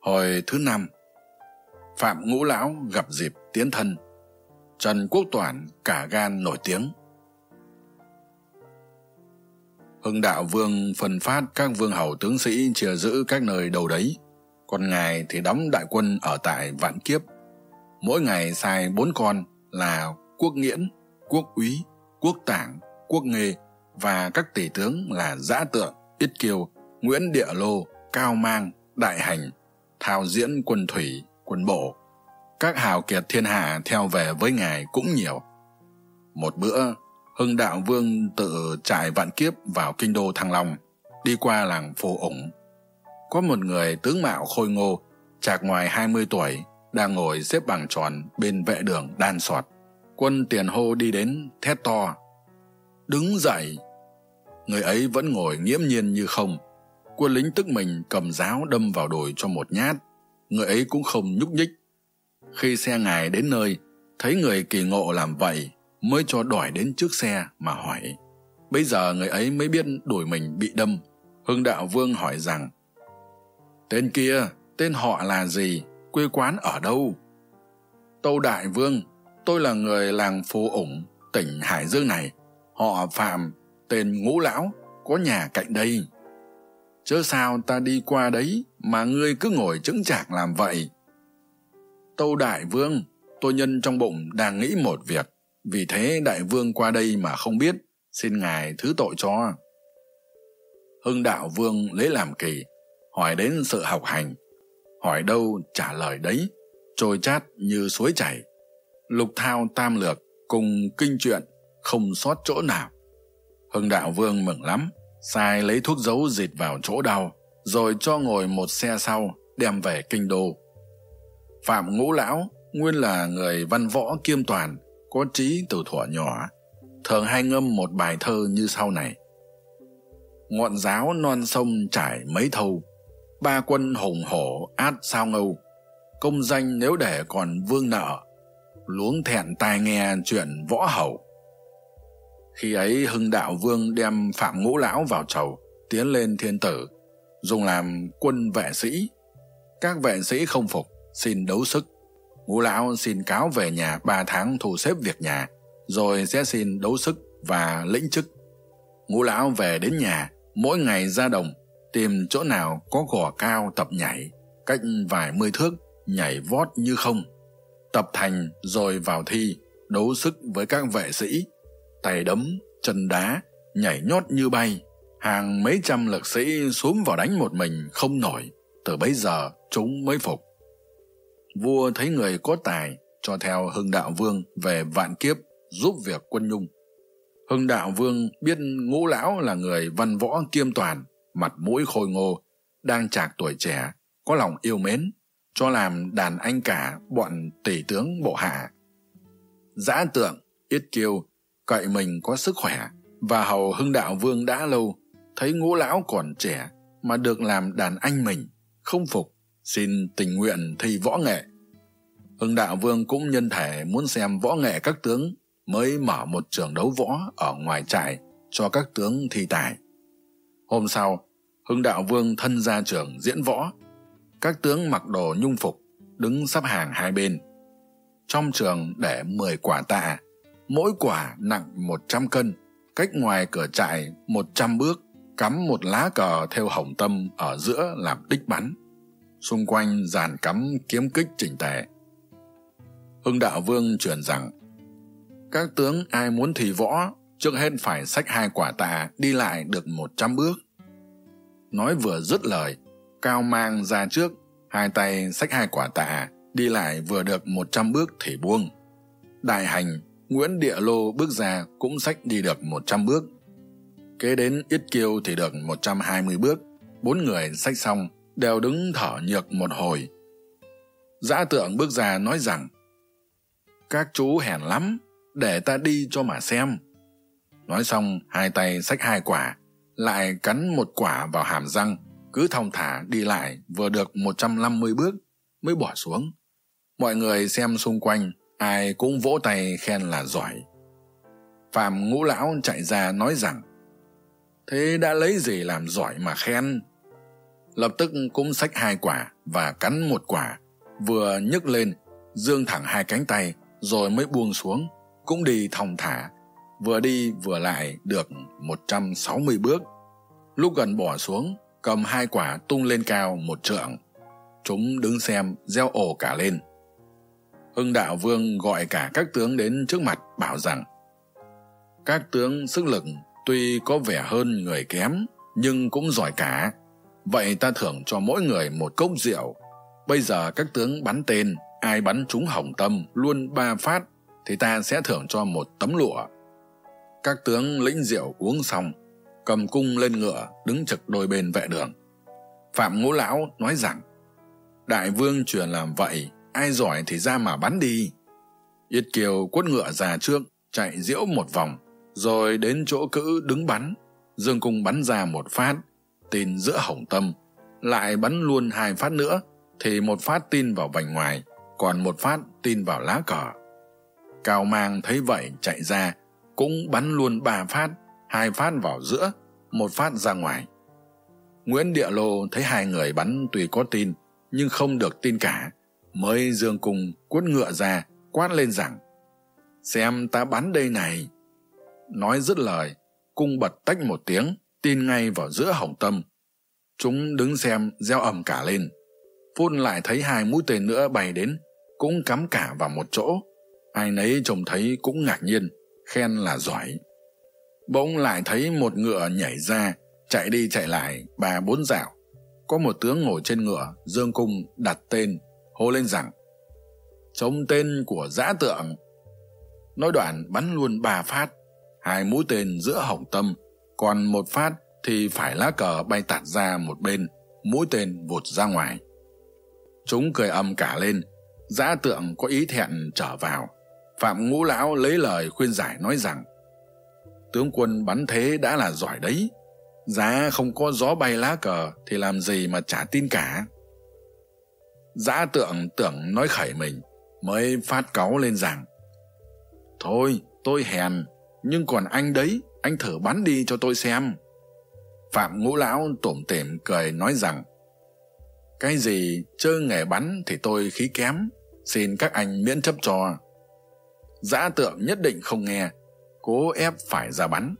hồi thứ năm, phạm ngũ lão gặp dịp tiến thân. Trần quốc toản cả gan nổi tiếng. Hưng đạo vương phân phát các vương hầu tướng sĩ chia giữ các nơi đầu đấy. Còn ngài thì đóng đại quân ở tại vạn kiếp. Mỗi ngày sai bốn con là quốc nghiễn, quốc úy, quốc tảng, quốc nghê và các tỷ tướng là giã tượng ít kiều nguyễn địa lô, cao mang, đại hành thao diễn quân thủy, quân bộ. Các hào kiệt thiên hạ theo về với ngài cũng nhiều. Một bữa, hưng đạo vương tự trải vạn kiếp vào kinh đô thăng long, đi qua làng phù ủng. Có một người tướng mạo khôi ngô, chạc ngoài hai mươi tuổi, đang ngồi xếp bằng tròn bên vệ đường đan sọt. Quân tiền hô đi đến, thét to. Đứng dậy! Người ấy vẫn ngồi nghiễm nhiên như không quân lính tức mình cầm giáo đâm vào đùi cho một nhát. Người ấy cũng không nhúc nhích. Khi xe ngài đến nơi, thấy người kỳ ngộ làm vậy mới cho đòi đến trước xe mà hỏi. Bây giờ người ấy mới biết đùi mình bị đâm. Hưng đạo vương hỏi rằng, tên kia, tên họ là gì? Quê quán ở đâu? Tâu đại vương, tôi là người làng phú ủng, tỉnh hải dương này. Họ phạm tên ngũ lão, có nhà cạnh đây chớ sao ta đi qua đấy mà ngươi cứ ngồi chững chạc làm vậy. Tâu đại vương, tôi nhân trong bụng đang nghĩ một việc. Vì thế đại vương qua đây mà không biết, xin ngài thứ tội cho. Hưng đạo vương lấy làm kỳ, hỏi đến sự học hành. Hỏi đâu trả lời đấy, trôi chát như suối chảy. Lục thao tam lược cùng kinh truyện không sót chỗ nào. Hưng đạo vương mừng lắm sai lấy thuốc giấu dịt vào chỗ đau, rồi cho ngồi một xe sau, đem về kinh đô. Phạm ngũ lão, nguyên là người văn võ kiêm toàn, có trí từ thuở nhỏ, thường hay ngâm một bài thơ như sau này. Ngọn giáo non sông trải mấy thâu, ba quân hùng hổ át sao ngâu. Công danh nếu để còn vương nợ, luống thẹn tai nghe chuyện võ hầu khi ấy hưng đạo vương đem phạm ngũ lão vào chầu, tiến lên thiên tử, dùng làm quân vệ sĩ. Các vệ sĩ không phục, xin đấu sức. Ngũ lão xin cáo về nhà ba tháng thu xếp việc nhà, rồi sẽ xin đấu sức và lĩnh chức. Ngũ lão về đến nhà, mỗi ngày ra đồng, tìm chỗ nào có gò cao tập nhảy, cách vài mươi thước, nhảy vót như không. Tập thành rồi vào thi, đấu sức với các vệ sĩ tay đấm, chân đá, nhảy nhót như bay. Hàng mấy trăm lực sĩ xuống vào đánh một mình không nổi. Từ bấy giờ, chúng mới phục. Vua thấy người có tài, cho theo hưng đạo vương về vạn kiếp giúp việc quân nhung. Hưng đạo vương biết ngũ lão là người văn võ kiêm toàn, mặt mũi khôi ngô, đang trạc tuổi trẻ, có lòng yêu mến, cho làm đàn anh cả bọn tỷ tướng bộ hạ. Giã tượng ít kiêu cậy mình có sức khỏe và hầu hưng đạo vương đã lâu, thấy ngũ lão còn trẻ mà được làm đàn anh mình, không phục, xin tình nguyện thi võ nghệ. Hưng đạo vương cũng nhân thể muốn xem võ nghệ các tướng mới mở một trường đấu võ ở ngoài trại cho các tướng thi tài. Hôm sau, hưng đạo vương thân ra trường diễn võ. Các tướng mặc đồ nhung phục, đứng sắp hàng hai bên. Trong trường để mười quả tạ mỗi quả nặng một trăm cân, cách ngoài cửa trại một trăm bước, cắm một lá cờ theo hồng tâm ở giữa làm đích bắn. Xung quanh dàn cắm kiếm kích chỉnh tề. Hưng đạo vương truyền rằng, các tướng ai muốn thì võ, trước hết phải xách hai quả tạ đi lại được một trăm bước. Nói vừa dứt lời, cao mang ra trước, hai tay xách hai quả tạ đi lại vừa được một trăm bước thì buông. Đại hành nguyễn địa lô bước ra cũng sách đi được một trăm bước. Kế đến Yết kiêu thì được một trăm hai mươi bước. Bốn người sách xong, đều đứng thở nhược một hồi. Giã tượng bước ra nói rằng, các chú hèn lắm, để ta đi cho mà xem. Nói xong, hai tay xách hai quả, lại cắn một quả vào hàm răng, cứ thong thả đi lại, vừa được một trăm năm mươi bước, mới bỏ xuống. Mọi người xem xung quanh ai cũng vỗ tay khen là giỏi. Phạm ngũ lão chạy ra nói rằng, thế đã lấy gì làm giỏi mà khen? Lập tức cũng xách hai quả và cắn một quả, vừa nhấc lên, dương thẳng hai cánh tay rồi mới buông xuống, cũng đi thong thả, vừa đi vừa lại được một trăm sáu mươi bước. Lúc gần bỏ xuống, cầm hai quả tung lên cao một trượng. Chúng đứng xem gieo ồ cả lên hưng đạo vương gọi cả các tướng đến trước mặt, bảo rằng, các tướng sức lực tuy có vẻ hơn người kém, nhưng cũng giỏi cả. Vậy ta thưởng cho mỗi người một cốc rượu. Bây giờ các tướng bắn tên, ai bắn trúng hồng tâm luôn ba phát, thì ta sẽ thưởng cho một tấm lụa. Các tướng lĩnh rượu uống xong, cầm cung lên ngựa, đứng trực đôi bên vệ đường. Phạm ngũ lão nói rằng, đại vương truyền làm vậy ai giỏi thì ra mà bắn đi. Yết kiều quất ngựa ra trước chạy diễu một vòng, rồi đến chỗ cữ đứng bắn. Dương cung bắn ra một phát, tin giữa hồng tâm. Lại bắn luôn hai phát nữa, thì một phát tin vào vành ngoài, còn một phát tin vào lá cờ. Cao mang thấy vậy chạy ra, cũng bắn luôn ba phát, hai phát vào giữa, một phát ra ngoài. Nguyễn địa lô thấy hai người bắn tuy có tin, nhưng không được tin cả mới dương cung quất ngựa ra, quát lên rằng, xem ta bắn đây này. Nói dứt lời, cung bật tách một tiếng, tin ngay vào giữa hồng tâm. Chúng đứng xem, gieo ầm cả lên. Phun lại thấy hai mũi tên nữa bay đến, cũng cắm cả vào một chỗ. Ai nấy trông thấy cũng ngạc nhiên, khen là giỏi. Bỗng lại thấy một ngựa nhảy ra, chạy đi chạy lại, ba bốn dạo. Có một tướng ngồi trên ngựa, dương cung đặt tên hô lên rằng, trông tên của giã tượng. Nói đoạn bắn luôn ba phát, hai mũi tên giữa hồng tâm, còn một phát thì phải lá cờ bay tạt ra một bên, mũi tên vụt ra ngoài. Chúng cười âm cả lên, giã tượng có ý thẹn trở vào. Phạm ngũ lão lấy lời khuyên giải nói rằng, tướng quân bắn thế đã là giỏi đấy, giá không có gió bay lá cờ thì làm gì mà trả tin cả giã tượng tưởng nói khẩy mình, mới phát cáu lên rằng, thôi, tôi hèn, nhưng còn anh đấy, anh thử bắn đi cho tôi xem. Phạm ngũ lão tủm tỉm cười nói rằng, cái gì chơi nghề bắn thì tôi khí kém, xin các anh miễn chấp cho. Giã tượng nhất định không nghe, cố ép phải ra bắn.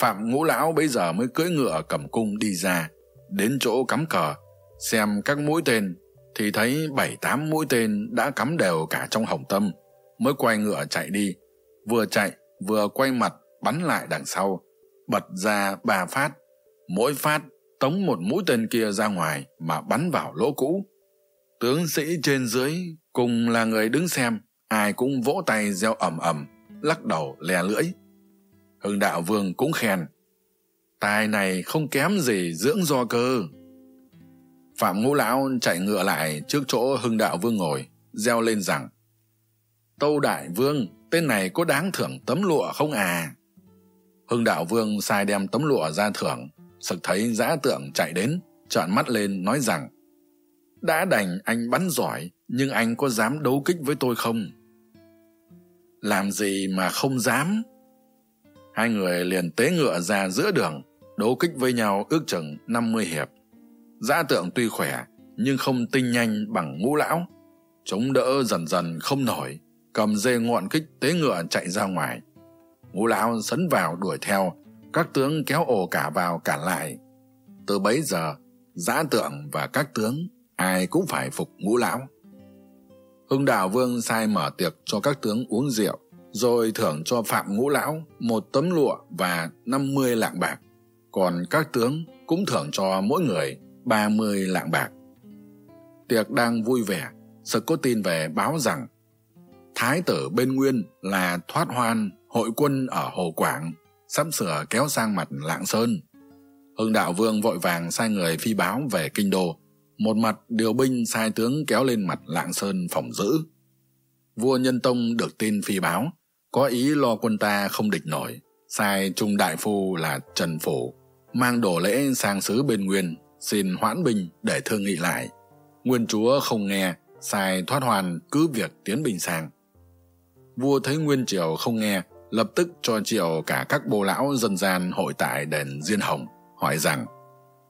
Phạm ngũ lão bây giờ mới cưỡi ngựa cầm cung đi ra, đến chỗ cắm cờ, xem các mũi tên thì thấy bảy tám mũi tên đã cắm đều cả trong hồng tâm, mới quay ngựa chạy đi. Vừa chạy, vừa quay mặt bắn lại đằng sau. Bật ra ba phát, mỗi phát tống một mũi tên kia ra ngoài mà bắn vào lỗ cũ. Tướng sĩ trên dưới cùng là người đứng xem, ai cũng vỗ tay reo ầm ầm, lắc đầu lè lưỡi. Hưng đạo vương cũng khen tài này không kém gì dưỡng do cơ phạm ngũ lão chạy ngựa lại trước chỗ hưng đạo vương ngồi, reo lên rằng, tâu đại vương, tên này có đáng thưởng tấm lụa không à? Hưng đạo vương sai đem tấm lụa ra thưởng, sực thấy giã tượng chạy đến, trợn mắt lên nói rằng, đã đành anh bắn giỏi, nhưng anh có dám đấu kích với tôi không? Làm gì mà không dám? Hai người liền tế ngựa ra giữa đường, đấu kích với nhau ước chừng năm mươi hiệp giã tượng tuy khỏe, nhưng không tinh nhanh bằng ngũ lão. Chống đỡ dần dần không nổi, cầm dê ngọn kích tế ngựa chạy ra ngoài. Ngũ lão sấn vào đuổi theo, các tướng kéo ổ cả vào cả lại. Từ bấy giờ giã tượng và các tướng, ai cũng phải phục ngũ lão. Hưng đạo vương sai mở tiệc cho các tướng uống rượu, rồi thưởng cho phạm ngũ lão một tấm lụa và năm mươi lạng bạc. Còn các tướng cũng thưởng cho mỗi người ba mươi lạng bạc. Tiệc đang vui vẻ sực có tin về báo rằng thái tử bên nguyên là thoát hoan hội quân ở hồ quảng, sắp sửa kéo sang mặt lạng sơn. Hưng đạo vương vội vàng sai người phi báo về kinh đô, một mặt điều binh sai tướng kéo lên mặt lạng sơn phòng giữ. Vua nhân tông được tin phi báo, có ý lo quân ta không địch nổi, sai trung đại phu là trần phủ, mang đồ lễ sang xứ bên nguyên xin hoãn binh để thương nghị lại. Nguyên chúa không nghe, sai thoát hoàn cứ việc tiến bình sang vua thấy nguyên triều không nghe, lập tức cho triệu cả các bồ lão dân gian hội tại đền diên hồng, hỏi rằng,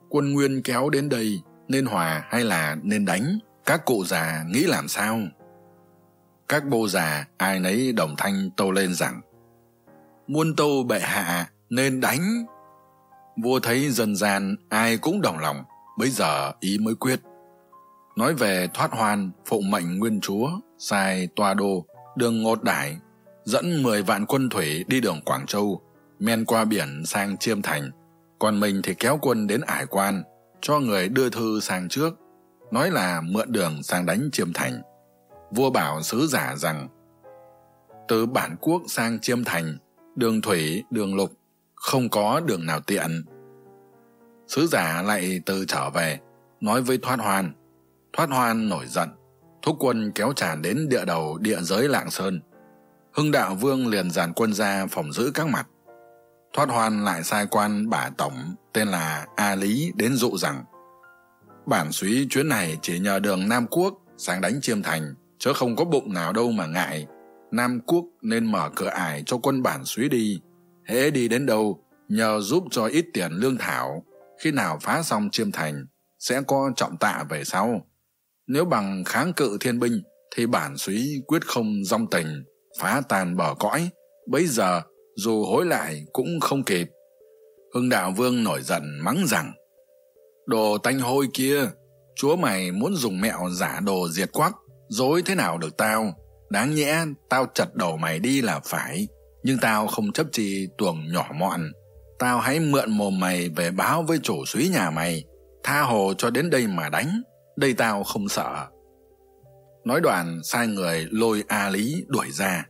quân nguyên kéo đến đây nên hòa hay là nên đánh? Các cụ già nghĩ làm sao? Các bô già ai nấy đồng thanh tâu lên rằng, muôn tâu bệ hạ nên đánh vua thấy dần gian ai cũng đồng lòng, bấy giờ ý mới quyết. Nói về thoát hoan phụng mệnh nguyên chúa, sai toa đô, đường ngột đải, dẫn mười vạn quân thủy đi đường quảng châu, men qua biển sang chiêm thành. Còn mình thì kéo quân đến ải quan, cho người đưa thư sang trước, nói là mượn đường sang đánh chiêm thành. Vua bảo sứ giả rằng, từ bản quốc sang chiêm thành, đường thủy, đường lục không có đường nào tiện. Sứ giả lại từ trở về, nói với thoát hoan. Thoát hoan nổi giận, thúc quân kéo tràn đến địa đầu địa giới lạng sơn. Hưng đạo vương liền dàn quân ra phòng giữ các mặt. Thoát hoan lại sai quan bả tổng tên là a lý đến dụ rằng, bản súy chuyến này chỉ nhờ đường nam quốc sang đánh chiêm thành chứ không có bụng nào đâu mà ngại. Nam quốc nên mở cửa ải cho quân bản súy đi hễ đi đến đâu, nhờ giúp cho ít tiền lương thảo. Khi nào phá xong chiêm thành, sẽ có trọng tạ về sau. Nếu bằng kháng cự thiên binh, thì bản súy quyết không dong tình, phá tàn bờ cõi. Bấy giờ, dù hối lại cũng không kịp. Hưng đạo vương nổi giận mắng rằng, đồ tanh hôi kia, chúa mày muốn dùng mẹo giả đồ diệt quắc, dối thế nào được tao? Đáng nhẽ tao chặt đầu mày đi là phải nhưng tao không chấp chi tuồng nhỏ mọn. Tao hãy mượn mồm mày về báo với chủ suý nhà mày. Tha hồ cho đến đây mà đánh. Đây tao không sợ. Nói đoạn, sai người lôi a lý đuổi ra.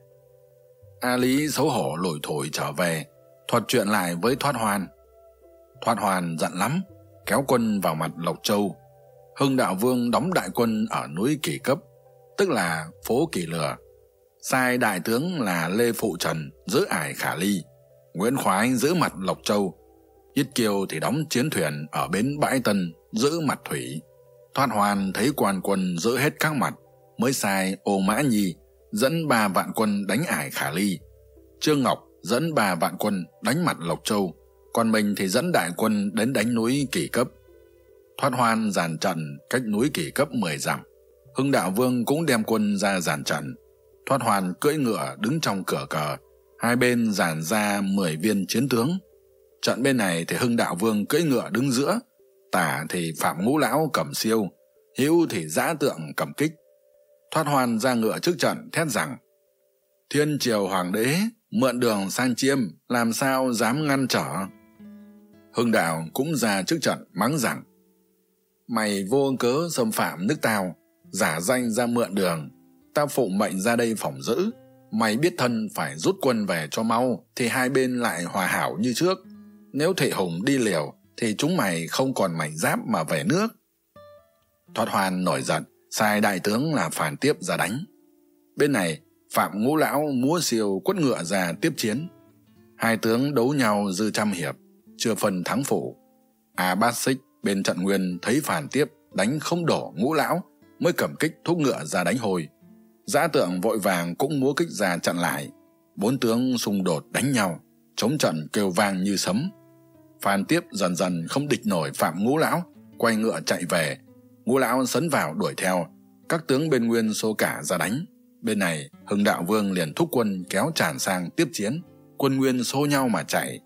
A lý xấu hổ lủi thổi trở về, thuật chuyện lại với thoát hoan. Thoát hoan giận lắm, kéo quân vào mặt lộc châu. Hưng đạo vương đóng đại quân ở núi kỳ cấp, tức là phố kỳ lừa sai đại tướng là lê phụ trần giữ ải khả ly, nguyễn khoái giữ mặt lộc châu, yết kiều thì đóng chiến thuyền ở bến bãi tân giữ mặt thủy. Thoát hoàn thấy quan quân giữ hết các mặt, mới sai ô mã nhi dẫn ba vạn quân đánh ải khả ly, trương ngọc dẫn ba vạn quân đánh mặt lộc châu, còn mình thì dẫn đại quân đến đánh núi kỳ cấp. Thoát hoan dàn trận cách núi kỳ cấp mười dặm, hưng đạo vương cũng đem quân ra dàn trận thoát hoàn cưỡi ngựa đứng trong cửa cờ, hai bên dàn ra mười viên chiến tướng. Trận bên này thì hưng đạo vương cưỡi ngựa đứng giữa, tả thì phạm ngũ lão cầm siêu, hữu thì giã tượng cầm kích. Thoát hoàn ra ngựa trước trận thét rằng, thiên triều hoàng đế, mượn đường sang chiêm, làm sao dám ngăn trở? Hưng đạo cũng ra trước trận mắng rằng, mày vô cớ xâm phạm nước tao, giả danh ra mượn đường ta phụ mệnh ra đây phỏng giữ. Mày biết thân phải rút quân về cho mau, thì hai bên lại hòa hảo như trước. Nếu thệ hùng đi liều, thì chúng mày không còn mảnh giáp mà về nước. Thoát hoan nổi giận, sai đại tướng là phản tiếp ra đánh. Bên này, phạm ngũ lão múa siêu quất ngựa ra tiếp chiến. Hai tướng đấu nhau dư trăm hiệp, chưa phân thắng phủ a bát xích bên trận nguyên thấy phản tiếp, đánh không đổ ngũ lão, mới cầm kích thúc ngựa ra đánh hồi giã tượng vội vàng cũng múa kích ra chặn lại. Bốn tướng xung đột đánh nhau, chống trận kêu vang như sấm. Phan tiếp dần dần không địch nổi phạm ngũ lão, quay ngựa chạy về. Ngũ lão sấn vào đuổi theo. Các tướng bên nguyên xô cả ra đánh. Bên này, hưng đạo vương liền thúc quân kéo tràn sang tiếp chiến. Quân nguyên xô nhau mà chạy.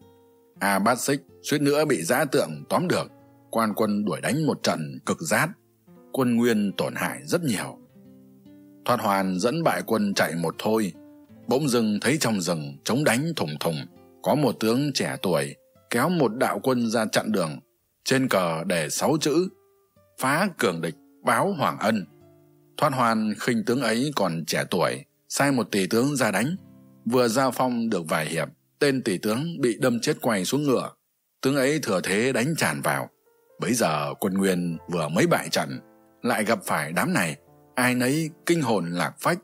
A bát xích suýt nữa bị giã tượng tóm được. Quan quân đuổi đánh một trận cực rát. Quân nguyên tổn hại rất nhiều thoát hoàn dẫn bại quân chạy một thôi. Bỗng dưng thấy trong rừng chống đánh thùng thùng có một tướng trẻ tuổi kéo một đạo quân ra chặn đường, trên cờ để sáu chữ, phá cường địch, báo hoàng ân. Thoát hoàn khinh tướng ấy còn trẻ tuổi, sai một tỷ tướng ra đánh, vừa giao phong được vài hiệp, tên tỷ tướng bị đâm chết quay xuống ngựa. Tướng ấy thừa thế đánh tràn vào. Bấy giờ quân nguyên vừa mới bại trận, lại gặp phải đám này ai nấy kinh hồn lạc phách,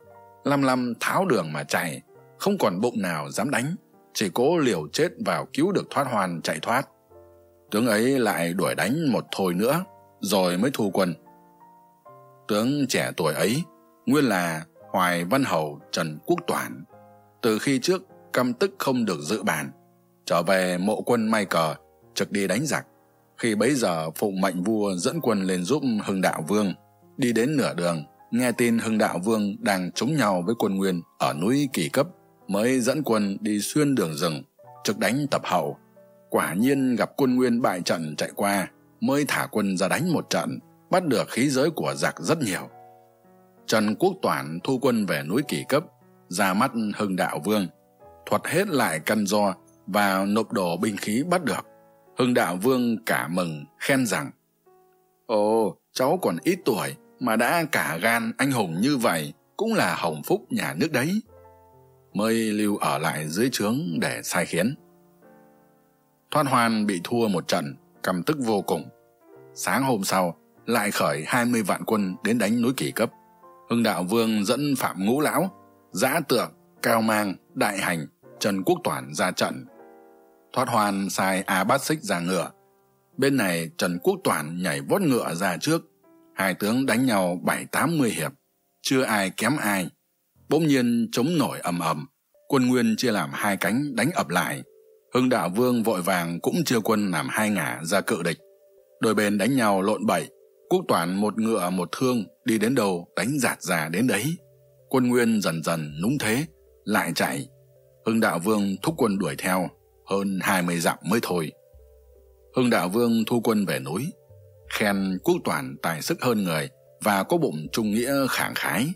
lăm lăm tháo đường mà chạy, không còn bụng nào dám đánh, chỉ cố liều chết vào cứu được thoát hoàn chạy thoát. Tướng ấy lại đuổi đánh một thôi nữa, rồi mới thu quân. Tướng trẻ tuổi ấy, nguyên là hoài văn hầu trần quốc toản, từ khi trước căm tức không được dự bàn, trở về mộ quân may cờ, trực đi đánh giặc. Khi bấy giờ phụ mệnh vua dẫn quân lên giúp hưng đạo vương, đi đến nửa đường nghe tin hưng đạo vương đang chống nhau với quân nguyên ở núi kỳ cấp, mới dẫn quân đi xuyên đường rừng, trực đánh tập hậu. Quả nhiên gặp quân nguyên bại trận chạy qua, mới thả quân ra đánh một trận, bắt được khí giới của giặc rất nhiều. Trần quốc toản thu quân về núi kỳ cấp, ra mắt hưng đạo vương, thuật hết lại căn do và nộp đồ binh khí bắt được. Hưng đạo vương cả mừng, khen rằng, ồ, cháu còn ít tuổi mà đã cả gan anh hùng như vậy cũng là hồng phúc nhà nước đấy. Mới lưu ở lại dưới trướng để sai khiến. Thoát hoan bị thua một trận căm tức vô cùng. Sáng hôm sau, lại khởi hai mươi vạn quân đến đánh núi kỷ cấp. Hưng đạo vương dẫn phạm ngũ lão, giã tượng cao mang, đại hành, trần quốc toản ra trận. Thoát hoan sai a bát xích ra ngựa. Bên này trần quốc toản nhảy vót ngựa ra trước hai tướng đánh nhau bảy tám mươi hiệp, chưa ai kém ai. Bỗng nhiên chống nổi ầm ầm, quân nguyên chia làm hai cánh đánh ập lại. Hưng đạo vương vội vàng cũng chia quân làm hai ngả ra cự địch. Đôi bên đánh nhau lộn bậy, quốc toản một ngựa một thương đi đến đâu đánh giạt già đến đấy. Quân nguyên dần dần núng thế, lại chạy. Hưng đạo vương thúc quân đuổi theo, hơn hai mươi dặm mới thôi. Hưng đạo vương thu quân về núi khen quốc toàn tài sức hơn người và có bụng trung nghĩa khẳng khái,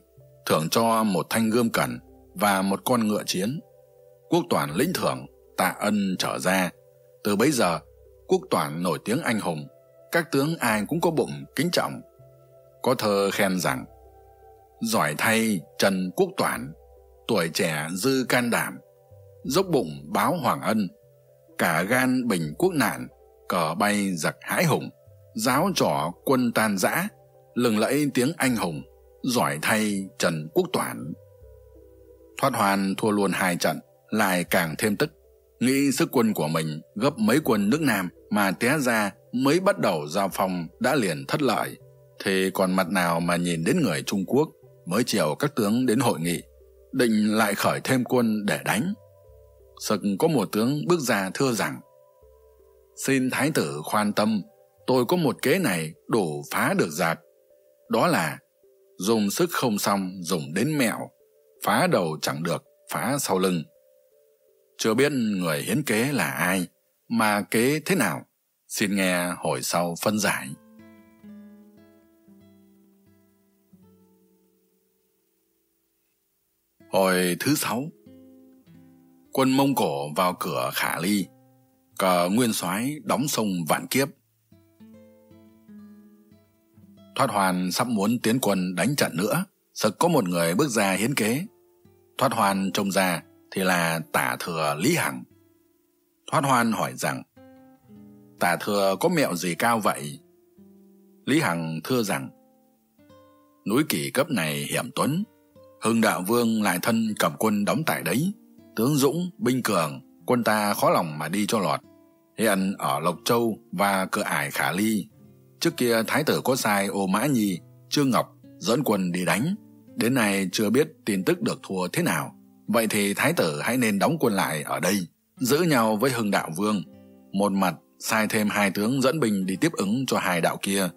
thưởng cho một thanh gươm cần và một con ngựa chiến. Quốc toàn lĩnh thưởng, tạ ân trở ra. Từ bấy giờ, quốc toàn nổi tiếng anh hùng, các tướng ai cũng có bụng kính trọng. Có thơ khen rằng, giỏi thay trần quốc toản tuổi trẻ dư can đảm, dốc bụng báo hoàng ân, cả gan bình quốc nạn, cờ bay giặc hãi hùng giáo trỏ quân tan rã, lừng lẫy tiếng anh hùng, giỏi thay trần quốc toản. Thoát hoàn thua luôn hai trận, lại càng thêm tức. Nghĩ sức quân của mình gấp mấy quân nước nam mà té ra mới bắt đầu giao phong đã liền thất lợi. Thì còn mặt nào mà nhìn đến người trung quốc mới chiều các tướng đến hội nghị, định lại khởi thêm quân để đánh. Sực có một tướng bước ra thưa rằng, xin thái tử khoan tâm tôi có một kế này đổ phá được giặc. Đó là, dùng sức không xong dùng đến mẹo, phá đầu chẳng được, phá sau lưng. Chưa biết người hiến kế là ai, mà kế thế nào? Xin nghe hồi sau phân giải. Hồi thứ sáu, quân mông cổ vào cửa khả ly. Cờ nguyên soái đóng sông vạn kiếp thoát hoàn sắp muốn tiến quân đánh trận nữa, sực có một người bước ra hiến kế. Thoát hoàn trông ra thì là tả thừa lý hằng. Thoát hoan hỏi rằng, tả thừa có mẹo gì cao vậy? Lý hằng thưa rằng, núi kỷ cấp này hiểm tuấn, hưng đạo vương lại thân cầm quân đóng tại đấy, tướng dũng, binh cường, quân ta khó lòng mà đi cho lọt. Hiện ở lộc châu và cửa ải khả ly trước kia thái tử có sai ô mã nhi, trương ngọc dẫn quân đi đánh. Đến nay chưa biết tin tức được thua thế nào. Vậy thì thái tử hãy nên đóng quân lại ở đây, giữ nhau với hưng đạo vương. Một mặt sai thêm hai tướng dẫn binh đi tiếp ứng cho hai đạo kia.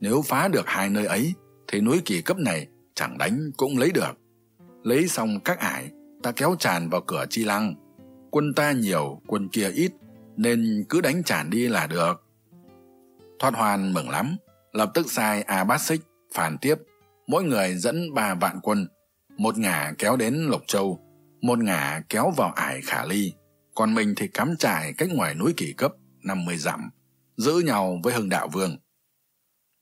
Nếu phá được hai nơi ấy, thì núi kỳ cấp này chẳng đánh cũng lấy được. Lấy xong các ải, ta kéo tràn vào cửa chi lăng. Quân ta nhiều, quân kia ít, nên cứ đánh tràn đi là được thoát hoan mừng lắm. Lập tức sai a bát xích phản tiếp. Mỗi người dẫn ba vạn quân. Một ngả kéo đến lộc châu. Một ngả kéo vào ải khả ly. Còn mình thì cắm trại cách ngoài núi kỳ cấp, năm mươi dặm, giữ nhau với hưng đạo vương.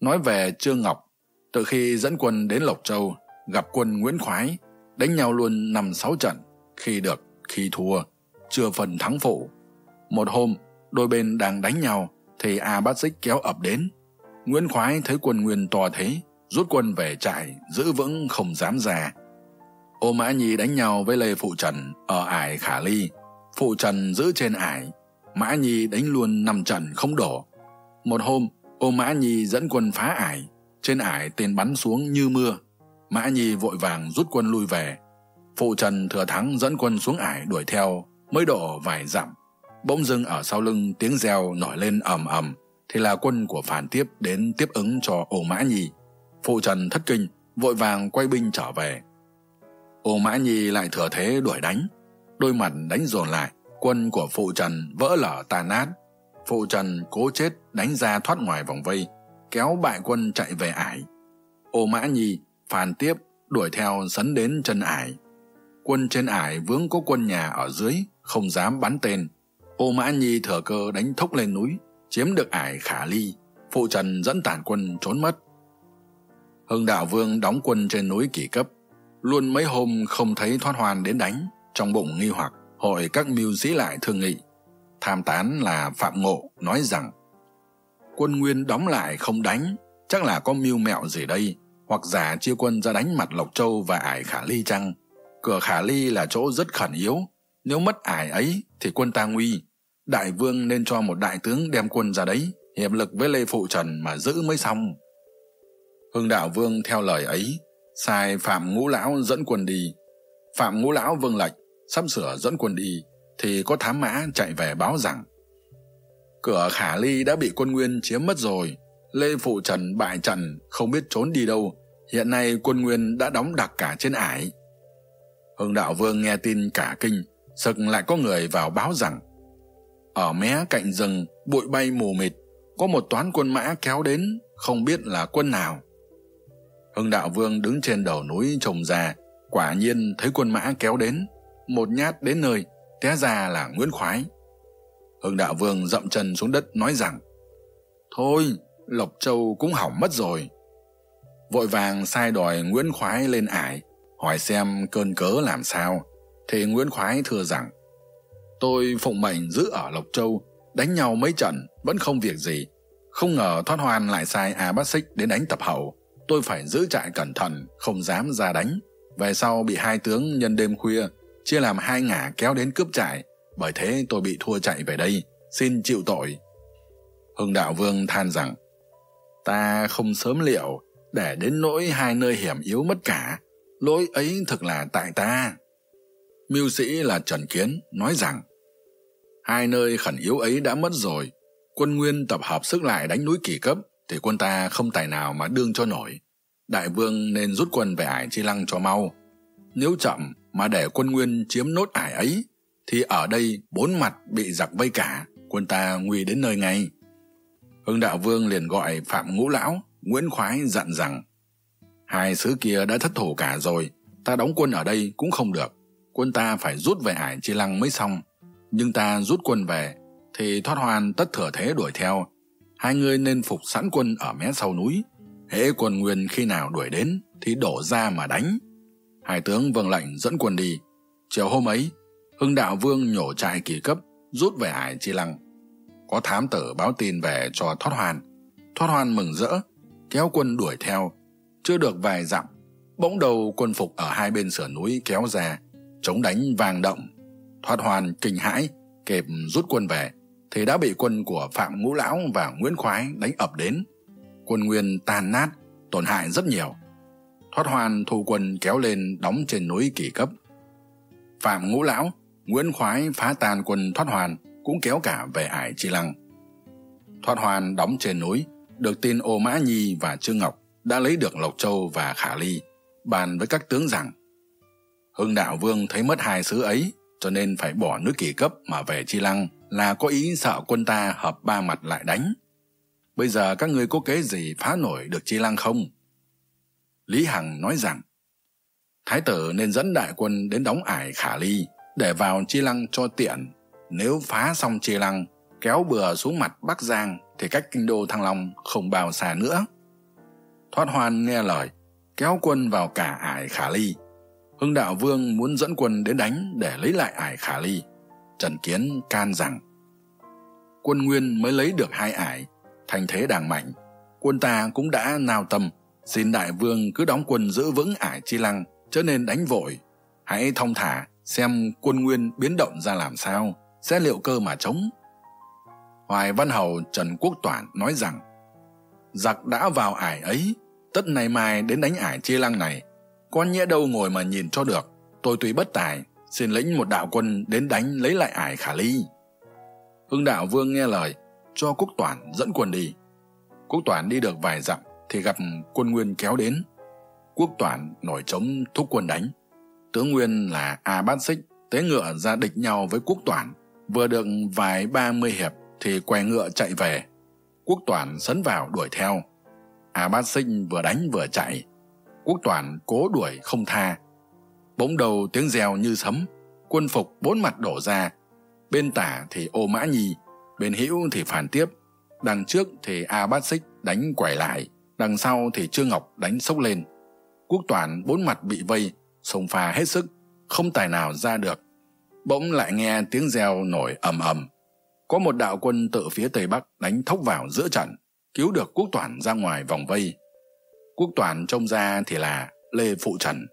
Nói về trương ngọc, từ khi dẫn quân đến lộc châu, gặp quân nguyễn khoái, đánh nhau luôn năm sáu trận, khi được, khi thua, chưa phần thắng phụ. Một hôm, đôi bên đang đánh nhau thì a bát xích kéo ập đến. Nguyễn khoái thấy quân nguyên to thế, rút quân về trại, giữ vững không dám ra. Ô mã nhi đánh nhau với lê phụ trần ở ải khả ly. Phụ trần giữ trên ải, mã nhi đánh luôn năm trận không đổ. Một hôm, ô mã nhi dẫn quân phá ải, trên ải tên bắn xuống như mưa. Mã nhi vội vàng rút quân lui về. Phụ trần thừa thắng dẫn quân xuống ải đuổi theo, mới độ vài dặm bỗng dưng ở sau lưng tiếng reo nổi lên ầm ầm. Thì là quân của phản tiếp đến tiếp ứng cho ô mã nhi. Phụ trần thất kinh, vội vàng quay binh trở về. Ô mã nhi lại thừa thế đuổi đánh. Đôi mặt đánh dồn lại, quân của phụ trần vỡ lở tàn nát. Phụ trần cố chết đánh ra thoát ngoài vòng vây, kéo bại quân chạy về ải. Ô mã nhi phàn tiếp đuổi theo sấn đến chân ải. Quân trên ải vướng có quân nhà ở dưới, không dám bắn tên ô mã nhi thừa cơ đánh thốc lên núi, chiếm được ải khả ly. Phụ trần dẫn tản quân trốn mất. Hưng đạo vương đóng quân trên núi kỷ cấp. Luôn mấy hôm không thấy thoát hoàn đến đánh, trong bụng nghi hoặc, hội các mưu sĩ lại thương nghị. Tham tán là phạm ngộ, nói rằng, quân nguyên đóng lại không đánh, chắc là có mưu mẹo gì đây? Hoặc giả chia quân ra đánh mặt lộc châu và ải khả ly chăng? Cửa khả ly là chỗ rất khẩn yếu nếu mất ải ấy thì quân ta nguy. Đại vương nên cho một đại tướng đem quân ra đấy, hiệp lực với lê phụ trần mà giữ mới xong. Hưng đạo vương theo lời ấy, sai phạm ngũ lão dẫn quân đi. Phạm ngũ lão vâng lệnh, sắp sửa dẫn quân đi, thì có thám mã chạy về báo rằng, cửa khả ly đã bị quân nguyên chiếm mất rồi. Lê phụ trần bại trận, không biết trốn đi đâu. Hiện nay quân nguyên đã đóng đặc cả trên ải. Hưng đạo vương nghe tin cả kinh sực lại có người vào báo rằng, ở mé cạnh rừng, bụi bay mù mịt, có một toán quân mã kéo đến, không biết là quân nào. Hưng đạo vương đứng trên đầu núi trồng già, quả nhiên thấy quân mã kéo đến, một nhát đến nơi, té ra là nguyễn khoái. Hưng đạo vương dậm chân xuống đất nói rằng, thôi, lộc châu cũng hỏng mất rồi. Vội vàng sai đòi nguyễn khoái lên ải, hỏi xem cơn cớ làm sao thì nguyễn khoái thừa rằng, tôi phụng mệnh giữ ở lộc châu, đánh nhau mấy trận vẫn không việc gì. Không ngờ thoát hoan lại sai a bát xích đến đánh tập hậu. Tôi phải giữ trại cẩn thận, không dám ra đánh. Về sau bị hai tướng nhân đêm khuya chia làm hai ngả kéo đến cướp trại. Bởi thế tôi bị thua chạy về đây, xin chịu tội. Hưng đạo vương than rằng, ta không sớm liệu, để đến nỗi hai nơi hiểm yếu mất cả, lỗi ấy thực là tại ta mưu sĩ là trần kiến, nói rằng, hai nơi khẩn yếu ấy đã mất rồi. Quân nguyên tập hợp sức lại đánh núi kỳ cấp, thì quân ta không tài nào mà đương cho nổi. Đại vương nên rút quân về ải chi lăng cho mau. Nếu chậm mà để quân nguyên chiếm nốt ải ấy, thì ở đây bốn mặt bị giặc vây cả, quân ta nguy đến nơi ngay. Hưng đạo vương liền gọi phạm ngũ lão, nguyễn khoái dặn rằng, hai sứ kia đã thất thủ cả rồi, ta đóng quân ở đây cũng không được quân ta phải rút về hải chi lăng mới xong. Nhưng ta rút quân về, thì thoát hoàn tất thừa thế đuổi theo. Hai người nên phục sẵn quân ở mé sau núi. Hễ quân nguyên khi nào đuổi đến, thì đổ ra mà đánh. Hai tướng vâng lệnh dẫn quân đi. Chiều hôm ấy, hưng đạo vương nhổ trại kỳ cấp, rút về hải chi lăng. Có thám tử báo tin về cho thoát hoàn thoát hoàn mừng rỡ, kéo quân đuổi theo. Chưa được vài dặm, bỗng đầu quân phục ở hai bên sườn núi kéo ra chống đánh vàng động thoát hoàn kinh hãi, kịp rút quân về, thì đã bị quân của phạm ngũ lão và nguyễn khoái đánh ập đến. Quân nguyên tan nát, tổn hại rất nhiều. Thoát hoàn thu quân kéo lên đóng trên núi kỳ cấp. Phạm ngũ lão, nguyễn khoái phá tan quân thoát hoàn cũng kéo cả về ải chi lăng. Thoát hoàn đóng trên núi, được tin ô mã nhi và trương ngọc đã lấy được lộc châu và khả ly, bàn với các tướng rằng hưng đạo vương thấy mất hai sứ ấy, cho nên phải bỏ núi kỳ cấp mà về chi lăng, là có ý sợ quân ta hợp ba mặt lại đánh. Bây giờ các ngươi có kế gì phá nổi được chi lăng không? Lý hằng nói rằng, thái tử nên dẫn đại quân đến đóng ải khả ly để vào chi lăng cho tiện. Nếu phá xong chi lăng, kéo bừa xuống mặt bắc giang thì cách kinh đô thăng long không bao xa nữa. Thoát hoan nghe lời, kéo quân vào cả ải khả ly hưng đạo vương muốn dẫn quân đến đánh để lấy lại ải khả ly. Trần kiến can rằng, quân nguyên mới lấy được hai ải, thành thế đàng mạnh. Quân ta cũng đã nao tâm, xin đại vương cứ đóng quân giữ vững ải chi lăng, chớ nên đánh vội. Hãy thong thả, xem quân nguyên biến động ra làm sao, sẽ liệu cơ mà chống. Hoài văn hầu, trần quốc toản nói rằng, giặc đã vào ải ấy, tất nay mai đến đánh ải chi lăng này có nhẽ đâu ngồi mà nhìn cho được. Tôi tuy bất tài, xin lĩnh một đạo quân đến đánh lấy lại ải khả ly. Hưng đạo vương nghe lời, cho quốc toản dẫn quân đi. Quốc toản đi được vài dặm thì gặp quân nguyên kéo đến. Quốc toản nổi trống thúc quân đánh. Tướng nguyên là a bát xích, tế ngựa ra địch nhau với quốc toản vừa được vài ba mươi hiệp thì què ngựa chạy về. Quốc toản sấn vào đuổi theo. A bát xích vừa đánh vừa chạy quốc toản cố đuổi không tha. Bỗng đầu tiếng reo như sấm, quân phục bốn mặt đổ ra. Bên tả thì ô mã nhi, bên hữu thì phản tiếp, đằng trước thì a bát xích đánh quẩy lại, đằng sau thì trương ngọc đánh sốc lên. Quốc toản bốn mặt bị vây, sông pha hết sức, không tài nào ra được. Bỗng lại nghe tiếng reo nổi ầm ầm. Có một đạo quân tự phía tây bắc đánh thốc vào giữa trận, cứu được quốc toản ra ngoài vòng vây quốc toản trông ra thì là lê phụ trần.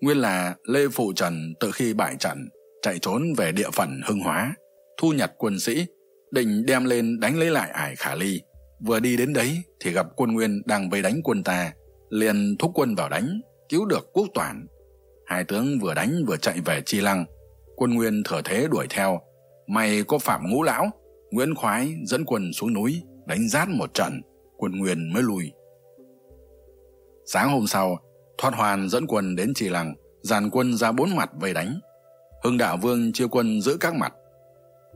Nguyên là lê phụ trần từ khi bại trận, chạy trốn về địa phận hưng hóa, thu nhặt quân sĩ, định đem lên đánh lấy lại ải khả ly. Vừa đi đến đấy thì gặp quân nguyên đang vây đánh quân ta, liền thúc quân vào đánh, cứu được quốc toản hai tướng vừa đánh vừa chạy về chi lăng. Quân nguyên thừa thế đuổi theo. May có phạm ngũ lão, nguyễn khoái dẫn quân xuống núi, đánh giát một trận, quân nguyên mới lui sáng hôm sau, thoát hoàn dẫn quân đến trì lăng, dàn quân ra bốn mặt vây đánh. Hưng đạo vương chia quân giữ các mặt.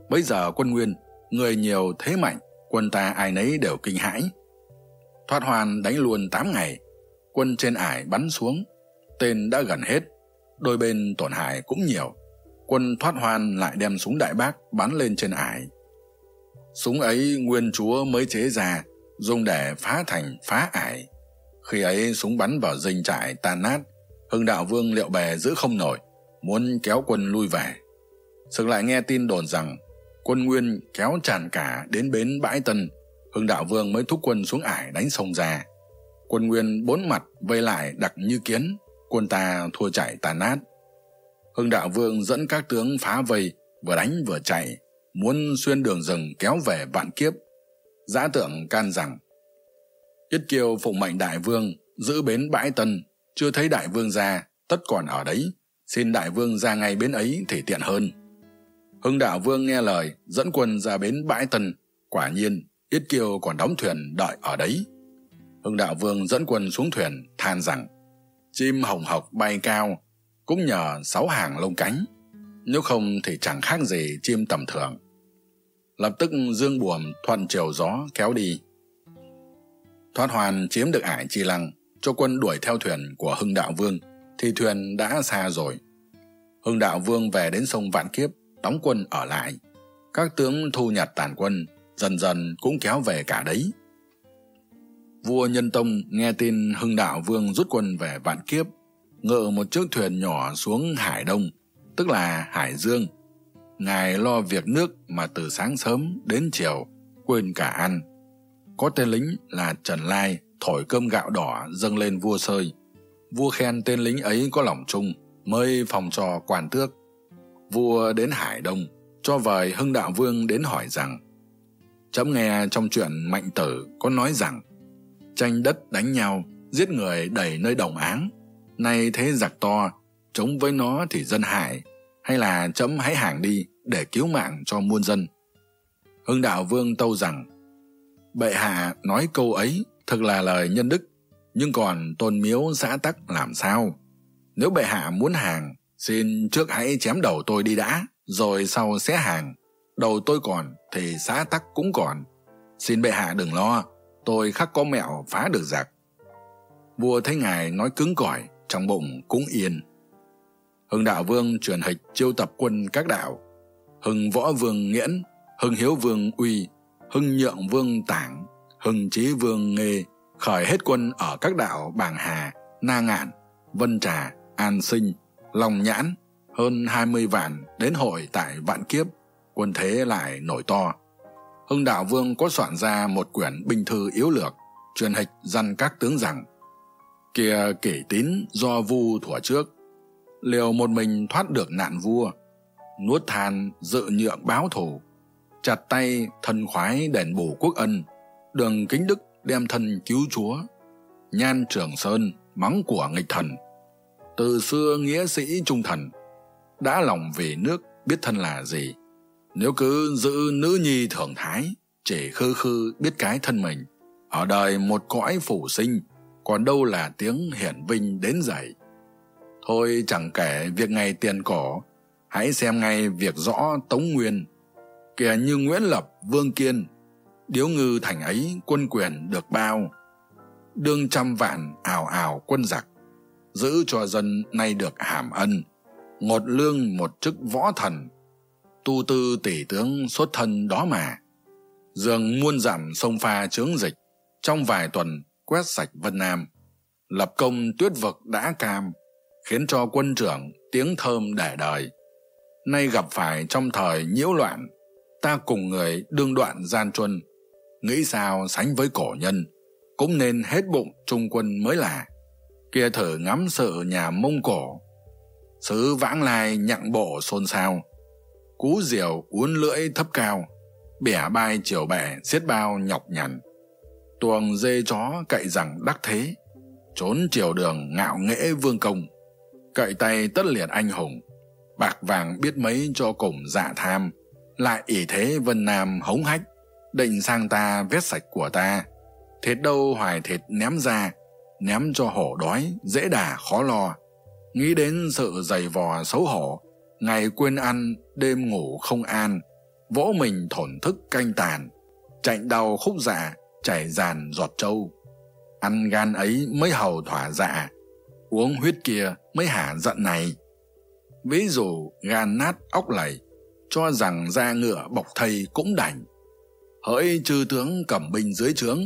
Bây giờ quân nguyên, người nhiều thế mạnh, quân ta ai nấy đều kinh hãi. Thoát hoàn đánh luôn tám ngày, quân trên ải bắn xuống, tên đã gần hết, đôi bên tổn hại cũng nhiều. Quân thoát hoàn lại đem súng đại bác bắn lên trên ải. Súng ấy nguyên chúa mới chế ra, dùng để phá thành phá ải khi ấy súng bắn vào dinh trại tan nát, hưng đạo vương liệu bè giữ không nổi, muốn kéo quân lui về. Sực lại nghe tin đồn rằng, quân nguyên kéo tràn cả đến bến bãi tân, hưng đạo vương mới thúc quân xuống ải đánh sông ra. Quân nguyên bốn mặt vây lại đặc như kiến, quân ta thua chạy tàn nát. Hưng đạo vương dẫn các tướng phá vây, vừa đánh vừa chạy, muốn xuyên đường rừng kéo về vạn kiếp. Giã tượng can rằng yết kiêu phụng mệnh đại vương, giữ bến bãi tân. Chưa thấy đại vương ra, tất còn ở đấy. Xin đại vương ra ngay bến ấy thì tiện hơn. Hưng đạo vương nghe lời, dẫn quân ra bến bãi tân. Quả nhiên, yết kiêu còn đóng thuyền đợi ở đấy. Hưng đạo vương dẫn quân xuống thuyền, than rằng, chim hồng hộc bay cao, cũng nhờ sáu hàng lông cánh. Nếu không thì chẳng khác gì chim tầm thường. Lập tức dương buồm, thuận chiều gió kéo đi thoát hoàn chiếm được ải chi lăng, cho quân đuổi theo thuyền của hưng đạo vương, thì thuyền đã xa rồi. Hưng đạo vương về đến sông vạn kiếp, đóng quân ở lại. Các tướng thu nhặt tàn quân, dần dần cũng kéo về cả đấy. Vua nhân tông nghe tin hưng đạo vương rút quân về vạn kiếp, ngự một chiếc thuyền nhỏ xuống hải đông, tức là hải dương. Ngài lo việc nước mà từ sáng sớm đến chiều quên cả ăn có tên lính là trần lai, thổi cơm gạo đỏ dâng lên vua sơi. Vua khen tên lính ấy có lòng trung mời phòng trò quản tước. Vua đến hải đông, cho vời hưng đạo vương đến hỏi rằng, chấm nghe trong chuyện mạnh tử có nói rằng, tranh đất đánh nhau, giết người đầy nơi đồng áng. Nay thế giặc to, chống với nó thì dân hại, hay là chấm hãy hàng đi để cứu mạng cho muôn dân? Hưng đạo vương tâu rằng bệ hạ nói câu ấy thực là lời nhân đức, nhưng còn tôn miếu xã tắc làm sao? Nếu bệ hạ muốn hàng, xin trước hãy chém đầu tôi đi đã, rồi sau sẽ hàng. Đầu tôi còn, thì xã tắc cũng còn. Xin bệ hạ đừng lo, tôi khắc có mẹo phá được giặc. Vua thấy ngài nói cứng cỏi, trong bụng cũng yên. Hưng đạo vương truyền hịch chiêu tập quân các đạo. Hưng võ vương nghiễn, hưng hiếu vương uy hưng nhượng vương tảng, hưng trí vương nghê, khởi hết quân ở các đảo bàng hà, na ngạn, vân trà, an sinh, long nhãn, hơn hai mươi vạn đến hội tại vạn kiếp, quân thế lại nổi to. Hưng đạo vương có soạn ra một quyển binh thư yếu lược, truyền hịch dặn các tướng rằng kia kể tín do vu thủa trước, liều một mình thoát được nạn vua, nuốt than dự nhượng báo thù chặt tay thân khoái đền bù quốc ân, đường kính đức đem thân cứu chúa, nhan trường sơn mắng của nghịch thần. Từ xưa nghĩa sĩ trung thần, đã lòng vì nước biết thân là gì. Nếu cứ giữ nữ nhi thường thái, chỉ khư khư biết cái thân mình, ở đời một cõi phủ sinh, còn đâu là tiếng hiển vinh đến dậy. Thôi chẳng kể việc ngày tiền cổ hãy xem ngay việc rõ tống nguyên kìa như nguyễn lập, vương kiên, điếu ngư thành ấy, quân quyền được bao. Đương trăm vạn ảo ảo quân giặc, giữ cho dân nay được hàm ân. Ngột lương, một chức võ thần, tu tư tỷ tướng xuất thân đó mà. Dường muôn dặm sông pha chướng dịch, trong vài tuần quét sạch vân nam. Lập công tuyết vực đã cam, khiến cho quân trưởng tiếng thơm để đời. Nay gặp phải trong thời nhiễu loạn ta cùng người đương đoạn gian truân. Nghĩ sao sánh với cổ nhân, cũng nên hết bụng trung quân mới là. Kia thử ngắm sự nhà mông cổ. Sứ vãng lai nhặng bộ xôn xao. Cú diều uốn lưỡi thấp cao, bẻ bai chiều bẻ xiết bao nhọc nhằn. Tuồng dê chó cậy rằng đắc thế, trốn chiều đường ngạo nghễ vương công. Cậy tay tất liệt anh hùng, bạc vàng biết mấy cho cùng dạ tham lại ỷ thế vân nam hống hách, định sang ta vét sạch của ta. Thịt đâu hoài thịt ném ra, ném cho hổ đói, dễ đà khó lo. Nghĩ đến sự dày vò xấu hổ, ngày quên ăn, đêm ngủ không an, vỗ mình thổn thức canh tàn. Chạnh đau khúc dạ chảy dàn giọt trâu. Ăn gan ấy mới hầu thỏa dạ uống huyết kia mới hả giận này. Ví dụ, gan nát óc lầy cho rằng da ngựa bọc thầy cũng đành. Hỡi chư tướng cẩm binh dưới trướng,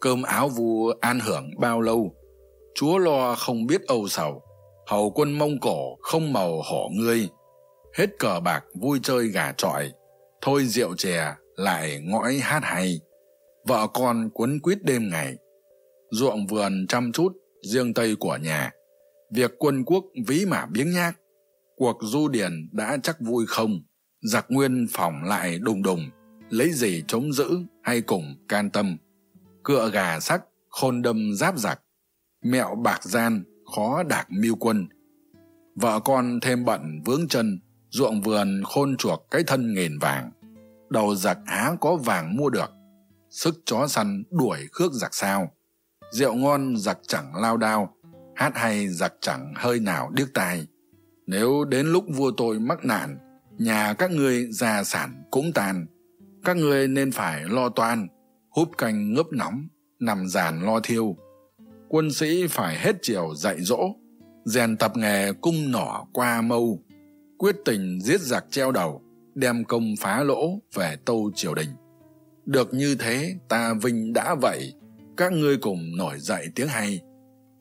cơm áo vua an hưởng bao lâu? Chúa lo không biết âu sầu, hầu quân mông cổ không màu hổ ngươi. Hết cờ bạc vui chơi gà trọi, thôi rượu chè lại ngõi hát hay. Vợ con quấn quýt đêm ngày, ruộng vườn chăm chút riêng tây của nhà. Việc quân quốc ví mà biếng nhác, cuộc du điền đã chắc vui không? Giặc nguyên phỏng lại đùng đùng, lấy gì chống giữ hay cùng can tâm. Cựa gà sắc khôn đâm giáp giặc. Mẹo bạc gian, khó đạc mưu quân. Vợ con thêm bận vướng chân, ruộng vườn khôn chuộc cái thân nghìn vàng. Đầu giặc há có vàng mua được. Sức chó săn đuổi khước giặc sao. Rượu ngon giặc chẳng lao đao, hát hay giặc chẳng hơi nào điếc tai. Nếu đến lúc vua tôi mắc nạn nhà các ngươi gia sản cũng tàn. Các ngươi nên phải lo toan, húp canh ngấp nóng, nằm giàn lo thiêu. Quân sĩ phải hết chiều dạy dỗ, rèn tập nghề cung nỏ qua mâu. Quyết tình giết giặc treo đầu, đem công phá lỗ về tâu triều đình. Được như thế, ta vinh đã vậy. Các ngươi cùng nổi dậy tiếng hay.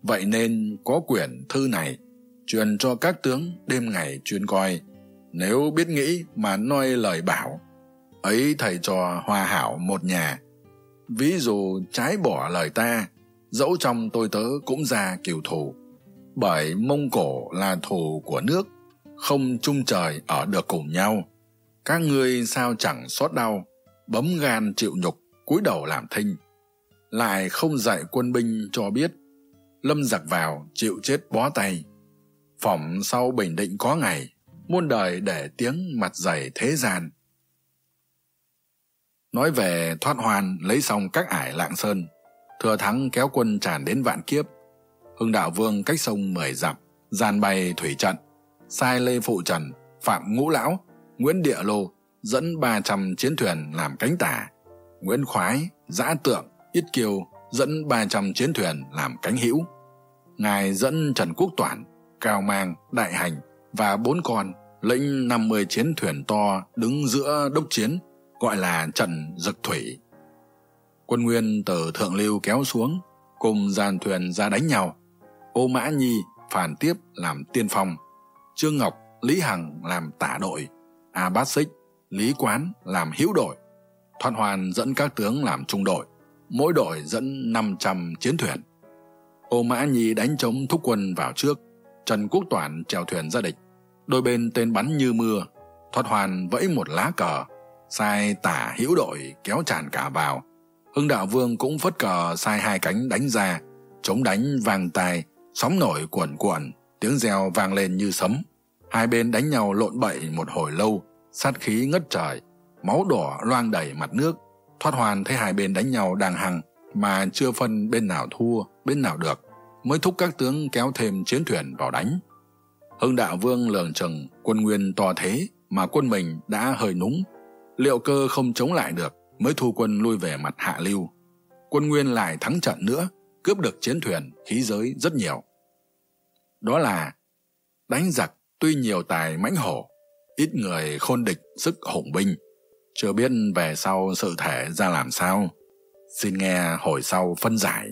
Vậy nên có quyển thư này, truyền cho các tướng đêm ngày chuyên coi nếu biết nghĩ mà noi lời bảo, ấy thầy trò hòa hảo một nhà. Ví dụ trái bỏ lời ta, dẫu trong tôi tớ cũng ra kiều thù. Bởi mông cổ là thù của nước, không chung trời ở được cùng nhau. Các ngươi sao chẳng xót đau, bấm gan chịu nhục, cúi đầu làm thinh. Lại không dạy quân binh cho biết, lâm giặc vào chịu chết bó tay. Phỏng sau bình định có ngày muôn đời để tiếng mặt dày thế gian. Nói về thoát hoàn lấy xong các ải lạng sơn thừa thắng kéo quân tràn đến vạn kiếp. Hưng đạo vương cách sông mười dặm giàn bay thủy trận, sai lê phụ trần, phạm ngũ lão, nguyễn địa lô dẫn ba trăm chiến thuyền làm cánh tả. Nguyễn khoái, giã tượng ít kiêu dẫn ba trăm chiến thuyền làm cánh hữu. Ngài dẫn trần quốc toản, cao mang, đại hành và bốn con lĩnh năm mươi chiến thuyền to đứng giữa đốc chiến, gọi là trận dực thủy. Quân nguyên từ thượng lưu kéo xuống, cùng dàn thuyền ra đánh nhau. Ô mã nhi phản tiếp làm tiên phong, trương ngọc, lý hằng làm tả đội, a bát xích, lý quán làm hữu đội. Thoát hoàn dẫn các tướng làm trung đội, mỗi đội dẫn năm trăm chiến thuyền. Ô mã nhi đánh trống thúc quân vào trước, trần quốc toản trèo thuyền ra địch đôi bên tên bắn như mưa, thoát hoàn vẫy một lá cờ. Sai tả hữu đội kéo tràn cả vào. Hưng đạo vương cũng phất cờ sai hai cánh đánh ra. Chống đánh vang tai sóng nổi cuồn cuộn, tiếng reo vang lên như sấm. Hai bên đánh nhau lộn bậy một hồi lâu, sát khí ngất trời, máu đỏ loang đầy mặt nước. Thoát hoàn thấy hai bên đánh nhau đàng hằng mà chưa phân bên nào thua, bên nào được. Mới thúc các tướng kéo thêm chiến thuyền vào đánh hưng đạo vương lường chừng quân nguyên to thế mà quân mình đã hơi núng. Liệu cơ không chống lại được mới thu quân lui về mặt hạ lưu. Quân nguyên lại thắng trận nữa, cướp được chiến thuyền, khí giới rất nhiều. Đó là đánh giặc tuy nhiều tài mãnh hổ, ít người khôn địch sức hùng binh. Chưa biết về sau sự thể ra làm sao. Xin nghe hồi sau phân giải.